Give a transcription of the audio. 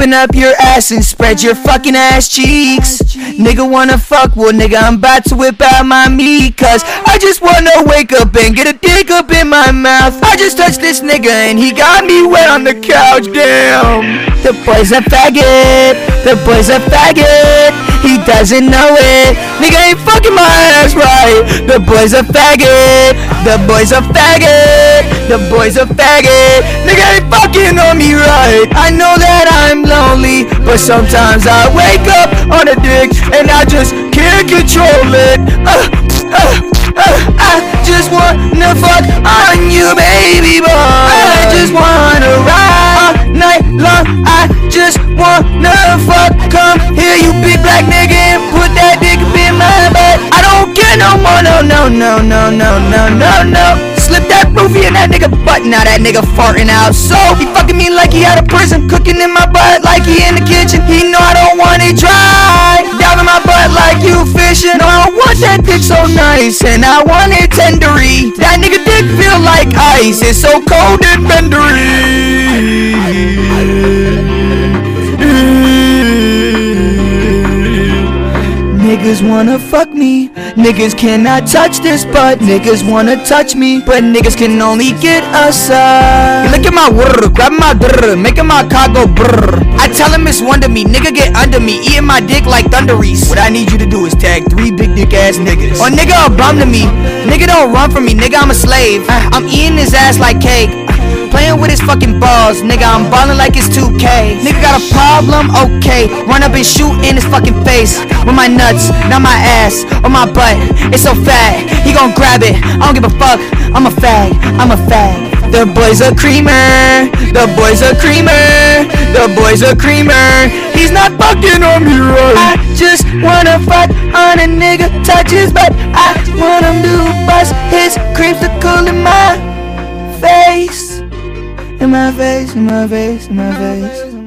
Open up your ass and spread your fucking ass cheeks. Nigga wanna fuck, well nigga I'm about to whip out my meat. Cause I just wanna wake up and get a dick up in my mouth. I just touched this nigga and he got me wet on the couch, damn. The boy's a faggot, the boy's a faggot. He doesn't know it, nigga ain't fucking my ass right. The boy's a faggot, the boy's a faggot The boy's a faggot, nigga ain't fucking on me right. I know that I'm but sometimes I wake up on a dick and I just can't control it. Uh, uh, uh, I just wanna fuck on you, baby boy. I just wanna ride all night long. I just wanna fuck. Come here, you big black nigga, and put that dick up in my butt. I don't care no more, no, no, no, no, no, no, no, no. Slip that roofie in that nigga butt, now that nigga farting out. So he fucking me like he out of prison, cooking in my butt like he in the so nice, and I want it tendery. That nigga dick feel like ice, it's so cold and bendery. Niggas wanna fuck me. Niggas cannot touch this, but niggas wanna touch me. But niggas can only get us up. Look at my word, grab my brr, making my car go brr. I tell him it's one to me, nigga get under me, eating my dick like thunderies. What I need you to do is tag ass niggas. Or nigga a bum to me. Nigga don't run from me, nigga I'm a slave. I'm eating his ass like cake. Playing with his fucking balls, nigga, I'm ballin' like it's 2K. Nigga got a problem? Okay. Run up and shoot in his fucking face. With my nuts, not my ass, or my butt. It's so fat, he gon' grab it. I don't give a fuck, I'm a fag, I'm a fag. The boy's a creamer, the boy's a creamer, the boy's a creamer. He's not fucking on me right. I just wanna fuck on a nigga, bust his creamsicle in my face. In my face, in my face, in my face.